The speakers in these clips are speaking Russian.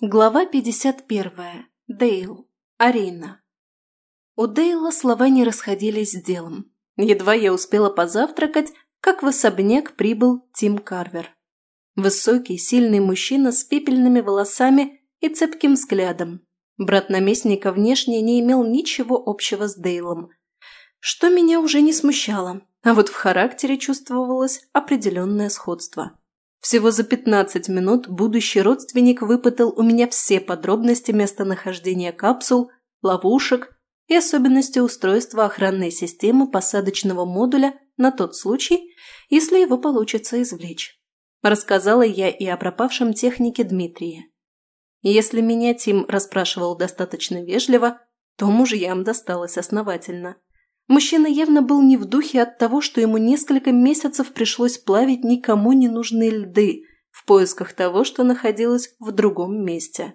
Глава 51. Дейл. Арина. У Дейла слова не расходились с делом. Едва я успела позавтракать, как в особняк прибыл Тим Карвер. Высокий, сильный мужчина с пепельными волосами и цепким взглядом. Брат наместника внешне не имел ничего общего с Дейлом, что меня уже не смущало, а вот в характере чувствовалось определенное сходство. Всего за 15 минут будущий родственник выпытал у меня все подробности местонахождения капсул, ловушек и особенности устройства охранной системы посадочного модуля на тот случай, если его получится извлечь. Рассказала я и о пропавшем технике Дмитрия. Если меня Тим расспрашивал достаточно вежливо, то мужьям досталось основательно – Мужчина явно был не в духе от того, что ему несколько месяцев пришлось плавить никому не нужные льды в поисках того, что находилось в другом месте.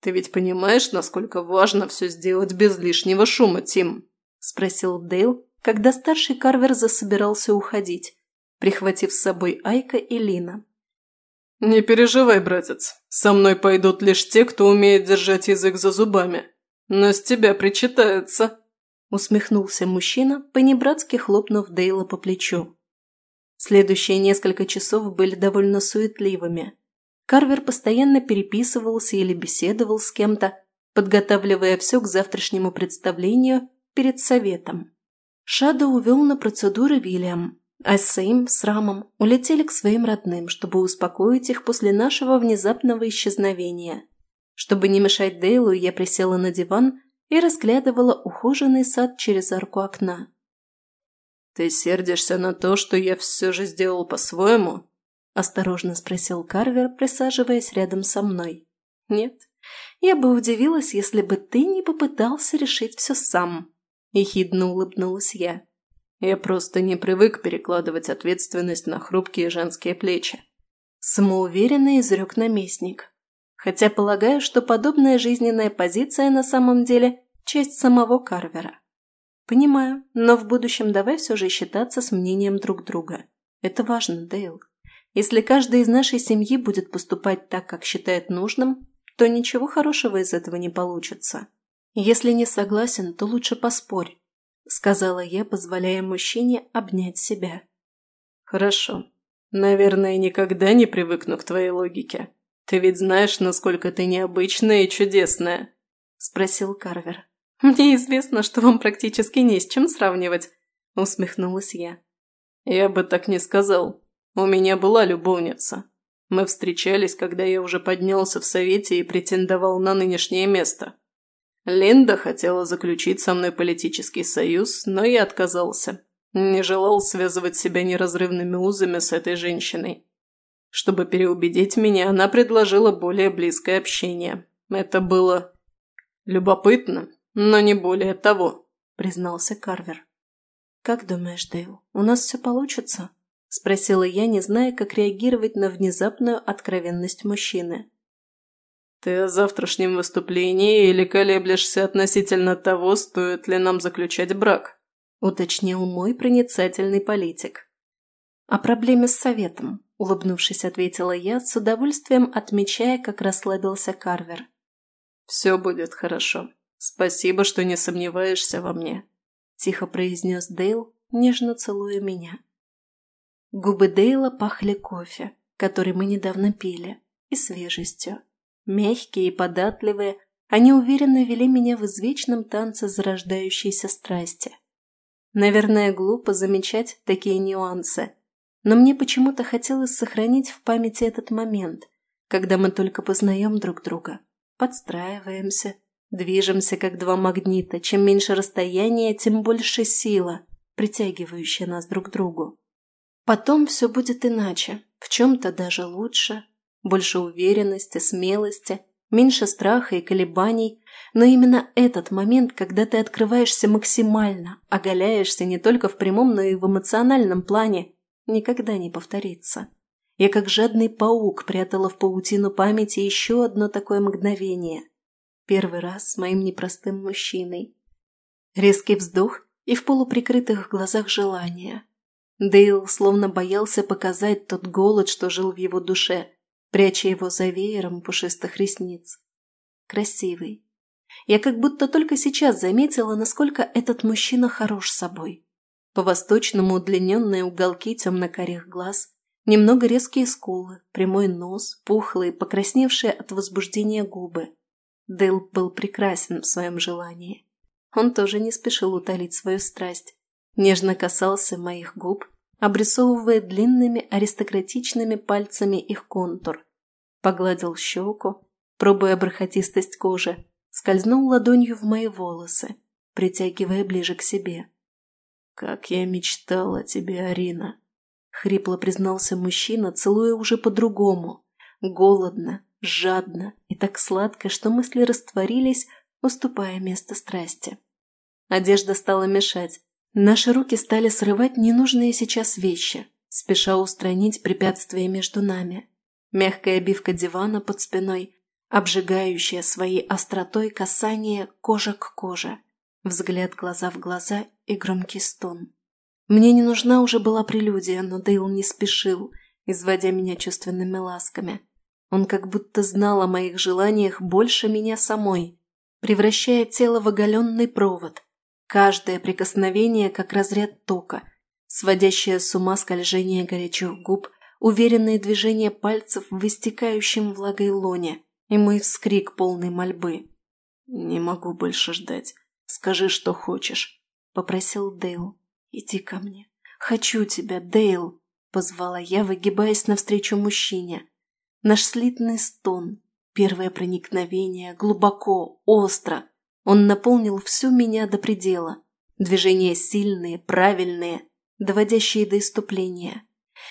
«Ты ведь понимаешь, насколько важно все сделать без лишнего шума, Тим?» – спросил Дейл, когда старший Карвер засобирался уходить, прихватив с собой Айка и Лина. «Не переживай, братец. Со мной пойдут лишь те, кто умеет держать язык за зубами. Но с тебя причитается», усмехнулся мужчина, понебратски хлопнув Дейла по плечу. Следующие несколько часов были довольно суетливыми. Карвер постоянно переписывался или беседовал с кем-то, подготавливая все к завтрашнему представлению перед советом. Шада увел на процедуры Вильям, а Сейм с Рамом улетели к своим родным, чтобы успокоить их после нашего внезапного исчезновения. Чтобы не мешать Дейлу, я присела на диван и разглядывала ухоженный сад через арку окна. «Ты сердишься на то, что я все же сделал по-своему?» – осторожно спросил Карвер, присаживаясь рядом со мной. «Нет, я бы удивилась, если бы ты не попытался решить все сам», – ехидно улыбнулась я. «Я просто не привык перекладывать ответственность на хрупкие женские плечи», – самоуверенно изрек наместник. Хотя полагаю, что подобная жизненная позиция на самом деле – часть самого Карвера. Понимаю, но в будущем давай все же считаться с мнением друг друга. Это важно, Дейл. Если каждый из нашей семьи будет поступать так, как считает нужным, то ничего хорошего из этого не получится. Если не согласен, то лучше поспорь, сказала я, позволяя мужчине обнять себя. Хорошо. Наверное, никогда не привыкну к твоей логике. «Ты ведь знаешь, насколько ты необычная и чудесная?» – спросил Карвер. «Мне известно, что вам практически не с чем сравнивать», – усмехнулась я. «Я бы так не сказал. У меня была любовница. Мы встречались, когда я уже поднялся в совете и претендовал на нынешнее место. Линда хотела заключить со мной политический союз, но я отказался. Не желал связывать себя неразрывными узами с этой женщиной. Чтобы переубедить меня, она предложила более близкое общение. Это было любопытно, но не более того, признался Карвер. «Как думаешь, Дейл, у нас все получится?» – спросила я, не зная, как реагировать на внезапную откровенность мужчины. «Ты о завтрашнем выступлении или колеблешься относительно того, стоит ли нам заключать брак?» – уточнил мой проницательный политик. «О проблеме с советом», улыбнувшись, ответила я, с удовольствием отмечая, как расслабился Карвер. «Все будет хорошо. Спасибо, что не сомневаешься во мне», – тихо произнес Дейл, нежно целуя меня. Губы Дейла пахли кофе, который мы недавно пили, и свежестью. Мягкие и податливые, они уверенно вели меня в извечном танце зарождающейся страсти. Наверное, глупо замечать такие нюансы – но мне почему-то хотелось сохранить в памяти этот момент, когда мы только познаем друг друга, подстраиваемся, движемся как два магнита. Чем меньше расстояние, тем больше сила, притягивающая нас друг к другу. Потом все будет иначе, в чем-то даже лучше, больше уверенности, смелости, меньше страха и колебаний, но именно этот момент, когда ты открываешься максимально, оголяешься не только в прямом, но и в эмоциональном плане, никогда не повторится. Я как жадный паук прятала в паутину памяти еще одно такое мгновение. Первый раз с моим непростым мужчиной. Резкий вздох и в полуприкрытых глазах желание. Дейл словно боялся показать тот голод, что жил в его душе. пряча его за веером пушистых ресниц. Красивый. Я как будто только сейчас заметила, насколько этот мужчина хорош собой. По-восточному удлиненные уголки темно-карих глаз, немного резкие скулы, прямой нос, пухлые, покрасневшие от возбуждения губы. Дейл был прекрасен в своем желании. Он тоже не спешил утолить свою страсть. Нежно касался моих губ, обрисовывая длинными аристократичными пальцами их контур. Погладил щеку, пробуя бархатистость кожи, скользнул ладонью в мои волосы, притягивая ближе к себе. «Как я мечтал о тебе, Арина!» — хрипло признался мужчина, целуя уже по-другому, голодно, жадно и так сладко, что мысли растворились, уступая место страсти. Одежда стала мешать. Наши руки стали срывать ненужные сейчас вещи, спеша устранить препятствия между нами. Мягкая обивка дивана под спиной, обжигающая своей остротой касание кожа к коже, взгляд глаза в глаза и громкий стон. Мне не нужна уже была прелюдия, но Дейл не спешил, изводя меня чувственными ласками. Он как будто знал о моих желаниях больше меня самой, превращая тело в оголенный провод. Каждое прикосновение как разряд тока, сводящее с ума скольжение горячих губ, уверенные движения пальцев в истекающем влагой лоне и мой вскрик полной мольбы. «Не могу больше ждать. Скажи, что хочешь», — попросил Дейл. «Иди ко мне. Хочу тебя, Дейл», — позвала я, выгибаясь навстречу мужчине. Наш слитный стон, первое проникновение, глубоко, остро. Он наполнил всю меня до предела. Движения сильные, правильные, доводящие до иступления.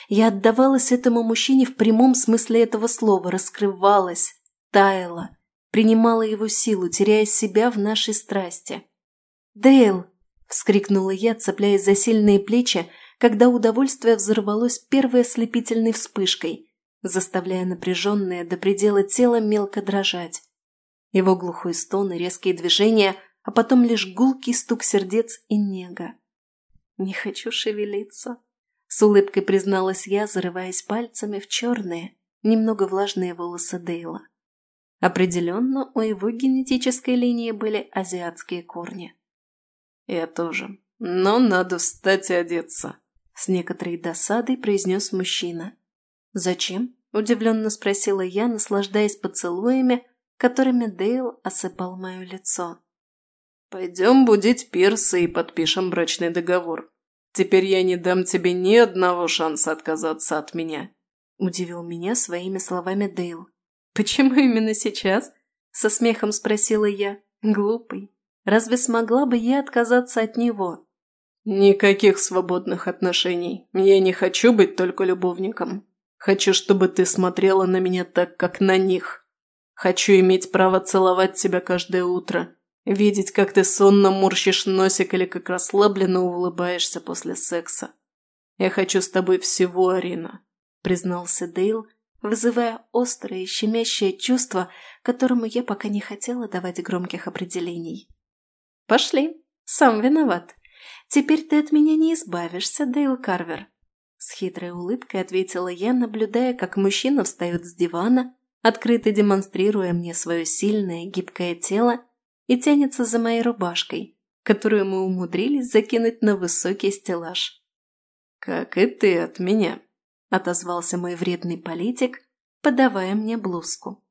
Я отдавалась этому мужчине в прямом смысле этого слова, раскрывалась, таяла, принимала его силу, теряя себя в нашей страсти. «Дейл!» – вскрикнула я, цепляясь за сильные плечи, когда удовольствие взорвалось первой ослепительной вспышкой, заставляя напряженное до предела тело мелко дрожать. Его глухой стон и резкие движения, а потом лишь гулкий стук сердец и нега. «Не хочу шевелиться», – с улыбкой призналась я, зарываясь пальцами в черные, немного влажные волосы Дейла. Определенно, у его генетической линии были азиатские корни. «Я тоже. Но надо встать и одеться», – с некоторой досадой произнес мужчина. «Зачем?» – удивленно спросила я, наслаждаясь поцелуями, которыми Дейл осыпал мое лицо. «Пойдем будить Пирса и подпишем брачный договор. Теперь я не дам тебе ни одного шанса отказаться от меня», – удивил меня своими словами Дейл. «Почему именно сейчас?» – со смехом спросила я. «Глупый. Разве смогла бы я отказаться от него?» «Никаких свободных отношений. Я не хочу быть только любовником. Хочу, чтобы ты смотрела на меня так, как на них. Хочу иметь право целовать тебя каждое утро, видеть, как ты сонно морщишь носик или как расслабленно улыбаешься после секса. Я хочу с тобой всего, Арина», – признался Дейл, – вызывая острое, щемящее чувство, которому я пока не хотела давать громких определений. «Пошли, сам виноват. Теперь ты от меня не избавишься, Дейл Карвер». С хитрой улыбкой ответила я, наблюдая, как мужчина встает с дивана, открыто демонстрируя мне свое сильное, гибкое тело и тянется за моей рубашкой, которую мы умудрились закинуть на высокий стеллаж. «Как и ты от меня», – отозвался мой вредный политик, подавая мне блузку.